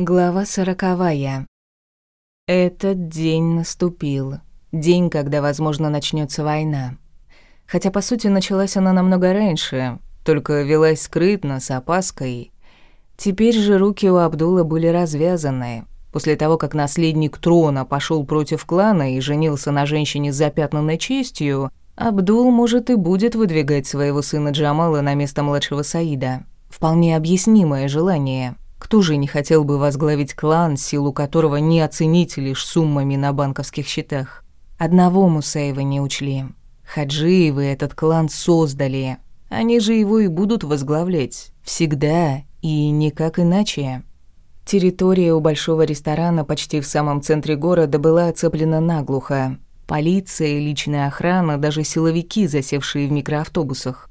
Глава сороковая. Этот день наступил. День, когда, возможно, начнется война. Хотя, по сути, началась она намного раньше, только велась скрытно, с опаской. Теперь же руки у Абдула были развязаны. После того, как наследник трона пошел против клана и женился на женщине с запятнанной честью, Абдул, может, и будет выдвигать своего сына Джамала на место младшего Саида. Вполне объяснимое желание – кто же не хотел бы возглавить клан, силу которого не оценить лишь суммами на банковских счетах? Одного Мусаева не учли. Хаджиевы этот клан создали. Они же его и будут возглавлять. Всегда и никак иначе. Территория у большого ресторана почти в самом центре города была оцеплена наглухо. Полиция, личная охрана, даже силовики, засевшие в микроавтобусах.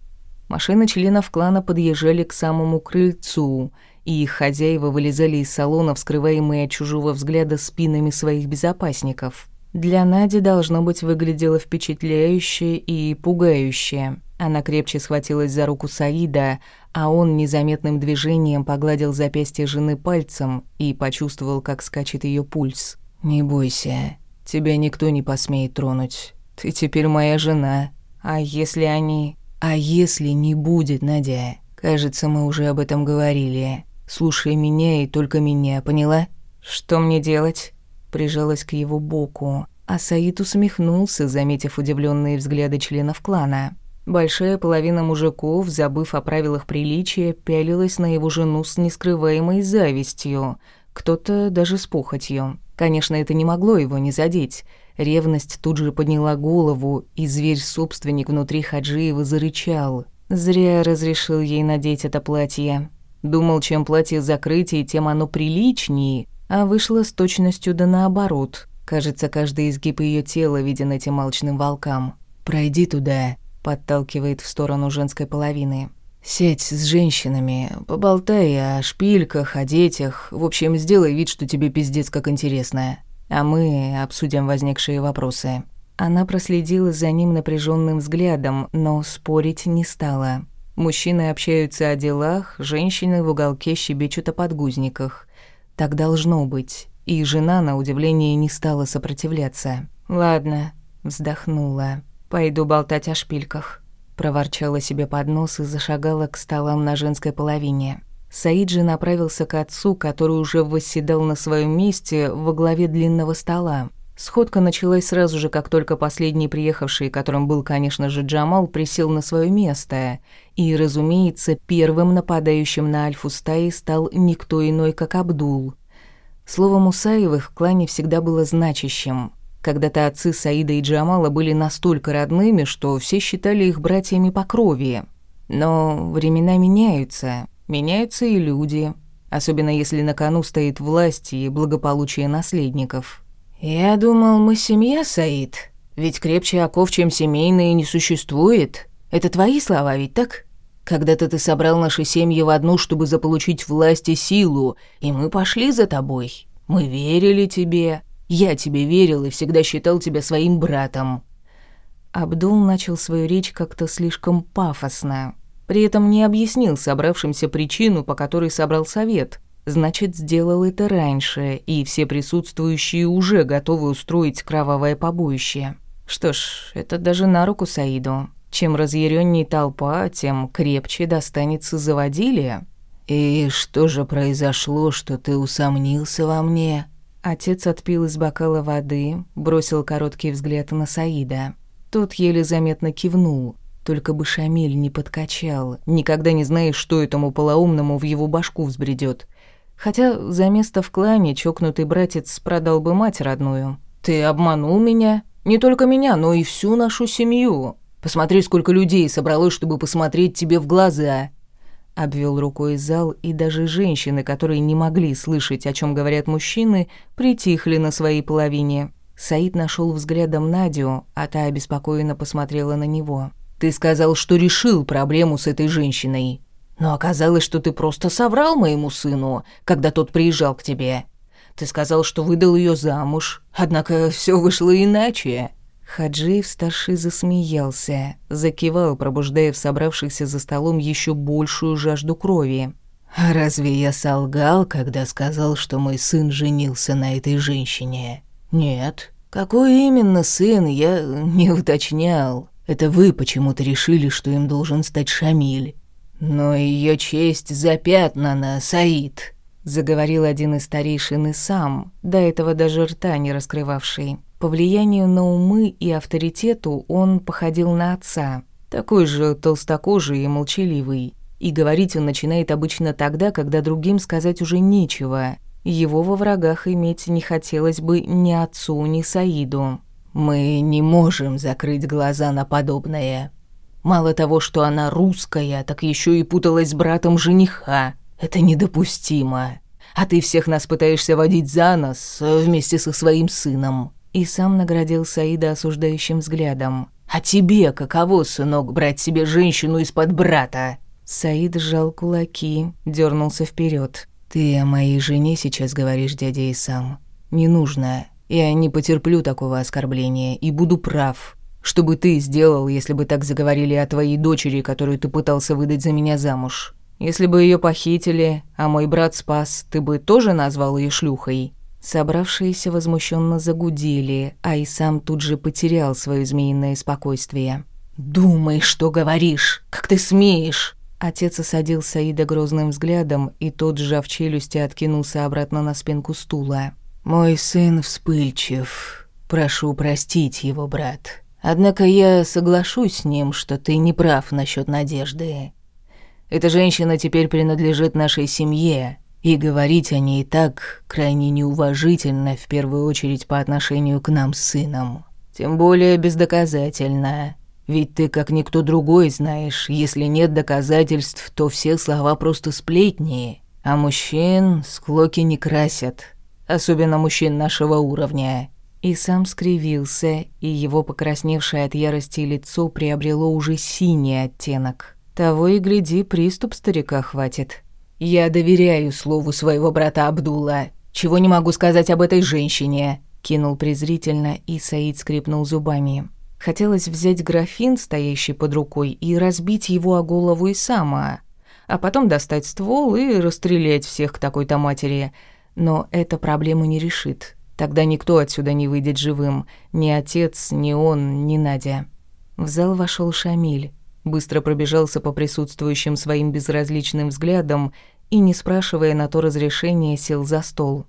Машины членов клана подъезжали к самому крыльцу – и их хозяева вылезали из салона, вскрываемые от чужого взгляда спинами своих безопасников. Для Нади должно быть выглядело впечатляюще и пугающе. Она крепче схватилась за руку Саида, а он незаметным движением погладил запястье жены пальцем и почувствовал, как скачет ее пульс. «Не бойся, тебя никто не посмеет тронуть. Ты теперь моя жена. А если они...» «А если не будет, Надя? Кажется, мы уже об этом говорили. Слушай меня и только меня, поняла? Что мне делать? Прижалась к его боку, а Саид усмехнулся, заметив удивленные взгляды членов клана. Большая половина мужиков, забыв о правилах приличия, пялилась на его жену с нескрываемой завистью, кто-то даже с похотью. Конечно, это не могло его не задеть. Ревность тут же подняла голову, и зверь-собственник внутри Хаджиева зарычал. Зря разрешил ей надеть это платье. Думал, чем платье закрытие, тем оно приличнее, а вышло с точностью да наоборот. Кажется, каждый изгиб ее тела виден этим алчным волкам. «Пройди туда», — подталкивает в сторону женской половины. «Сядь с женщинами, поболтай о шпильках, о детях. В общем, сделай вид, что тебе пиздец как интересно. А мы обсудим возникшие вопросы». Она проследила за ним напряженным взглядом, но спорить не стала. Мужчины общаются о делах, женщины в уголке щебечут о подгузниках. Так должно быть. И жена, на удивление, не стала сопротивляться. «Ладно», — вздохнула. «Пойду болтать о шпильках». Проворчала себе под нос и зашагала к столам на женской половине. Саид же направился к отцу, который уже восседал на своем месте во главе длинного стола. Сходка началась сразу же, как только последний приехавший, которым был, конечно же, Джамал, присел на свое место. И, разумеется, первым нападающим на Альфу стаи стал никто иной, как Абдул. Слово Мусаевых в клане всегда было значащим. Когда-то отцы Саида и Джамала были настолько родными, что все считали их братьями по крови. Но времена меняются, меняются и люди, особенно если на кону стоит власть и благополучие наследников. «Я думал, мы семья, Саид. Ведь крепче оков, чем семейные, не существует. Это твои слова ведь так? Когда-то ты собрал наши семьи в одну, чтобы заполучить власть и силу, и мы пошли за тобой. Мы верили тебе. Я тебе верил и всегда считал тебя своим братом». Абдул начал свою речь как-то слишком пафосно. При этом не объяснил собравшимся причину, по которой собрал совет – Значит, сделал это раньше, и все присутствующие уже готовы устроить кровавое побоище. Что ж, это даже на руку Саиду. Чем разъяренней толпа, тем крепче достанется заводили. «И что же произошло, что ты усомнился во мне?» Отец отпил из бокала воды, бросил короткий взгляд на Саида. Тот еле заметно кивнул. Только бы Шамиль не подкачал. Никогда не знаешь, что этому полоумному в его башку взбредёт. Хотя за место в клане чокнутый братец продал бы мать родную. «Ты обманул меня? Не только меня, но и всю нашу семью. Посмотри, сколько людей собралось, чтобы посмотреть тебе в глаза». Обвел рукой зал, и даже женщины, которые не могли слышать, о чем говорят мужчины, притихли на своей половине. Саид нашел взглядом Надю, а та обеспокоенно посмотрела на него. «Ты сказал, что решил проблему с этой женщиной. Но оказалось, что ты просто соврал моему сыну, когда тот приезжал к тебе. Ты сказал, что выдал ее замуж, однако все вышло иначе». Хаджиев-старший засмеялся, закивал, пробуждая в собравшихся за столом еще большую жажду крови. А разве я солгал, когда сказал, что мой сын женился на этой женщине? Нет. Какой именно сын, я не уточнял. Это вы почему-то решили, что им должен стать Шамиль. Но ее честь запятнана, Саид заговорил один из старейшин и сам, до этого даже рта не раскрывавший. По влиянию на умы и авторитету он походил на отца, такой же толстокожий и молчаливый. И говорить он начинает обычно тогда, когда другим сказать уже нечего. Его во врагах иметь не хотелось бы ни отцу, ни Саиду. «Мы не можем закрыть глаза на подобное. Мало того, что она русская, так еще и путалась с братом жениха. Это недопустимо. А ты всех нас пытаешься водить за нос э, вместе со своим сыном». И сам наградил Саида осуждающим взглядом. «А тебе каково, сынок, брать себе женщину из-под брата?» Саид сжал кулаки, дернулся вперед. «Ты о моей жене сейчас говоришь, дядя Исам. Не нужно. Я не потерплю такого оскорбления и буду прав. Что бы ты сделал, если бы так заговорили о твоей дочери, которую ты пытался выдать за меня замуж? Если бы ее похитили, а мой брат спас, ты бы тоже назвал ее шлюхой?» Собравшиеся возмущенно загудели, а и сам тут же потерял свое змеиное спокойствие. «Думай, что говоришь! Как ты смеешь!» Отец осадил Саида грозным взглядом, и тот, сжав челюсти, откинулся обратно на спинку стула. «Мой сын вспыльчив. Прошу простить его, брат. Однако я соглашусь с ним, что ты не прав насчет надежды. Эта женщина теперь принадлежит нашей семье, и говорить о ней так крайне неуважительно, в первую очередь по отношению к нам с сыном. Тем более бездоказательно. Ведь ты, как никто другой, знаешь, если нет доказательств, то все слова просто сплетни. А мужчин склоки не красят. Особенно мужчин нашего уровня. И сам скривился, и его покрасневшее от ярости лицо приобрело уже синий оттенок. Того и гляди, приступ старика хватит. Я доверяю слову своего брата Абдула. Чего не могу сказать об этой женщине?» Кинул презрительно, и Саид скрипнул зубами. Хотелось взять графин, стоящий под рукой, и разбить его о голову и сама, а потом достать ствол и расстрелять всех к такой-то матери. Но это проблему не решит. Тогда никто отсюда не выйдет живым. Ни отец, ни он, ни Надя. В зал вошел Шамиль. Быстро пробежался по присутствующим своим безразличным взглядом и, не спрашивая на то разрешения, сел за стол.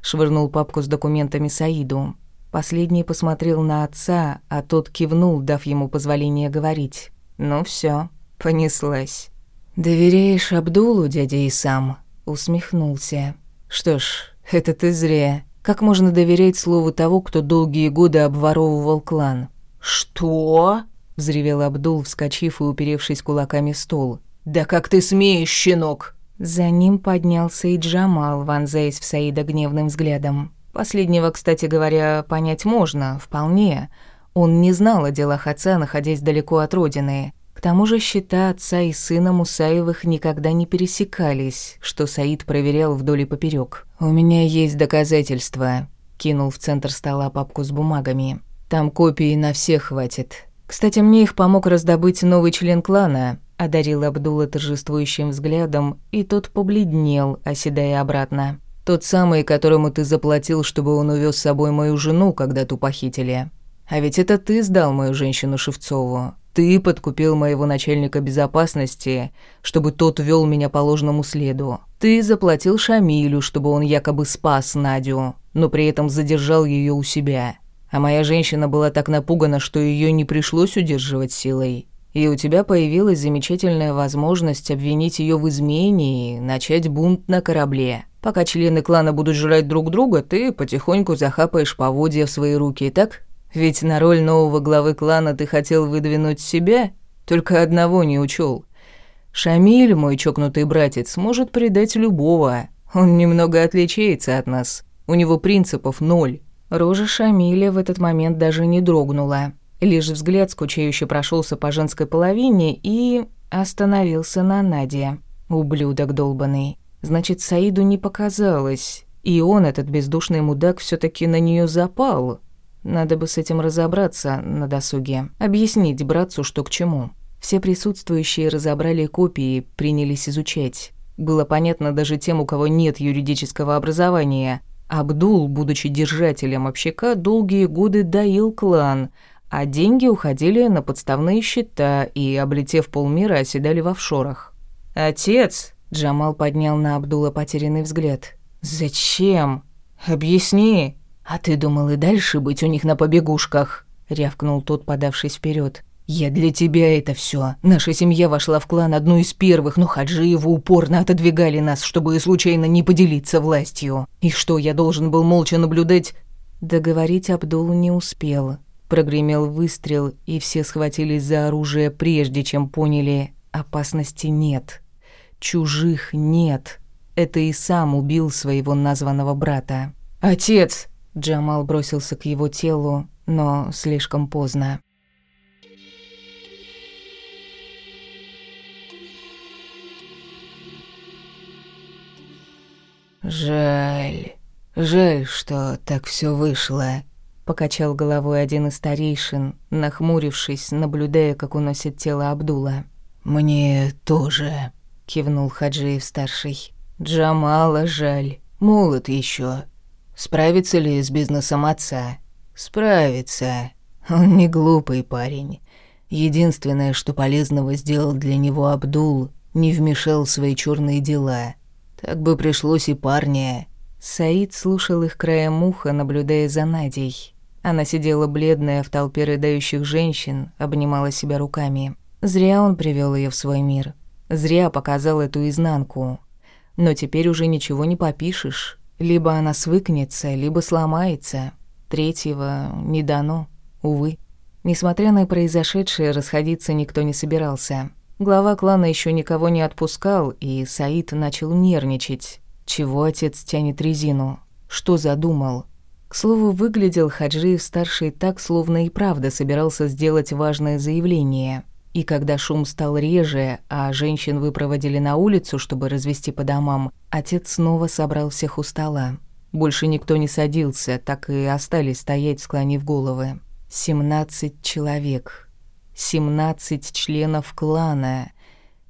Швырнул папку с документами Саиду. Последний посмотрел на отца, а тот кивнул, дав ему позволение говорить. «Ну все, понеслась». «Доверяешь Абдулу, дядя и сам?» Усмехнулся. «Что ж, это ты зря. Как можно доверять слову того, кто долгие годы обворовывал клан?» «Что?» — взревел Абдул, вскочив и уперевшись кулаками в стол. «Да как ты смеешь, щенок!» За ним поднялся и Джамал, вонзаясь в Саида гневным взглядом. Последнего, кстати говоря, понять можно, вполне. Он не знал о делах отца, находясь далеко от родины. Тому же счета отца и сына Мусаевых никогда не пересекались, что Саид проверял вдоль и поперёк. «У меня есть доказательства», — кинул в центр стола папку с бумагами. «Там копии на всех хватит. Кстати, мне их помог раздобыть новый член клана, одарил Абдула торжествующим взглядом, и тот побледнел, оседая обратно. Тот самый, которому ты заплатил, чтобы он увез с собой мою жену, когда ту похитили. А ведь это ты сдал мою женщину Шевцову. Ты подкупил моего начальника безопасности, чтобы тот вел меня по ложному следу. Ты заплатил Шамилю, чтобы он якобы спас Надю, но при этом задержал ее у себя. А моя женщина была так напугана, что ее не пришлось удерживать силой. И у тебя появилась замечательная возможность обвинить ее в измене и начать бунт на корабле. Пока члены клана будут жрать друг друга, ты потихоньку захапаешь поводья в свои руки, так? Ведь на роль нового главы клана ты хотел выдвинуть себя, только одного не учел. Шамиль, мой чокнутый братец, может предать любого. Он немного отличается от нас. У него принципов ноль. Рожа Шамиля в этот момент даже не дрогнула. Лишь взгляд скучающе прошелся по женской половине и остановился на Наде. Ублюдок долбанный. Значит, Саиду не показалось. И он, этот бездушный мудак, все таки на нее запал. Надо бы с этим разобраться на досуге. Объяснить братцу, что к чему. Все присутствующие разобрали копии, принялись изучать. Было понятно даже тем, у кого нет юридического образования. Абдул, будучи держателем общака, долгие годы доил клан, а деньги уходили на подставные счета и, облетев полмира, оседали в офшорах. «Отец!» – Джамал поднял на Абдула потерянный взгляд. «Зачем? Объясни!» «А ты думал и дальше быть у них на побегушках?» – рявкнул тот, подавшись вперед. «Я для тебя это все. Наша семья вошла в клан одну из первых, но Хаджиеву упорно отодвигали нас, чтобы случайно не поделиться властью. И что, я должен был молча наблюдать?» Договорить Абдул не успел. Прогремел выстрел, и все схватились за оружие, прежде чем поняли – опасности нет. Чужих нет. Это и сам убил своего названного брата. «Отец!» Джамал бросился к его телу, но слишком поздно. «Жаль, жаль, что так все вышло», — покачал головой один из старейшин, нахмурившись, наблюдая, как уносит тело Абдула. «Мне тоже», — кивнул Хаджиев-старший. «Джамала жаль, молод еще. Справится ли с бизнесом отца?» «Справится. Он не глупый парень. Единственное, что полезного сделал для него Абдул, не вмешал в свои черные дела». Так бы пришлось и парня. Саид слушал их краем уха, наблюдая за Надей. Она сидела бледная в толпе рыдающих женщин, обнимала себя руками. Зря он привел ее в свой мир. Зря показал эту изнанку. Но теперь уже ничего не попишешь. Либо она свыкнется, либо сломается. Третьего не дано, увы. Несмотря на произошедшее, расходиться никто не собирался. Глава клана еще никого не отпускал, и Саид начал нервничать. Чего отец тянет резину? Что задумал? К слову, выглядел Хаджиев-старший так, словно и правда собирался сделать важное заявление. И когда шум стал реже, а женщин выпроводили на улицу, чтобы развести по домам, отец снова собрал всех у стола. Больше никто не садился, так и остались стоять, склонив головы. Семнадцать человек. 17 членов клана.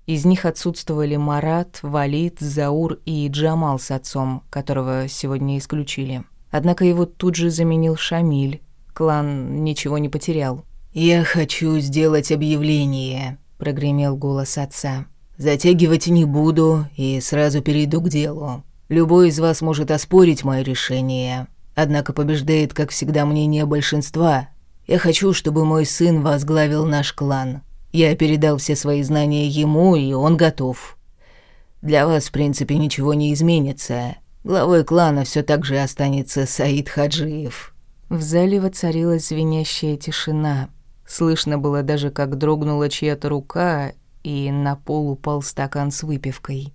Из них отсутствовали Марат, Валид, Заур и Джамал с отцом, которого сегодня исключили. Однако его тут же заменил Шамиль. Клан ничего не потерял. «Я хочу сделать объявление», — прогремел голос отца. «Затягивать не буду и сразу перейду к делу. Любой из вас может оспорить мое решение. Однако побеждает, как всегда, мнение большинства, я хочу, чтобы мой сын возглавил наш клан. Я передал все свои знания ему, и он готов. Для вас, в принципе, ничего не изменится. Главой клана все так же останется Саид Хаджиев». В зале воцарилась звенящая тишина. Слышно было даже, как дрогнула чья-то рука, и на пол упал стакан с выпивкой.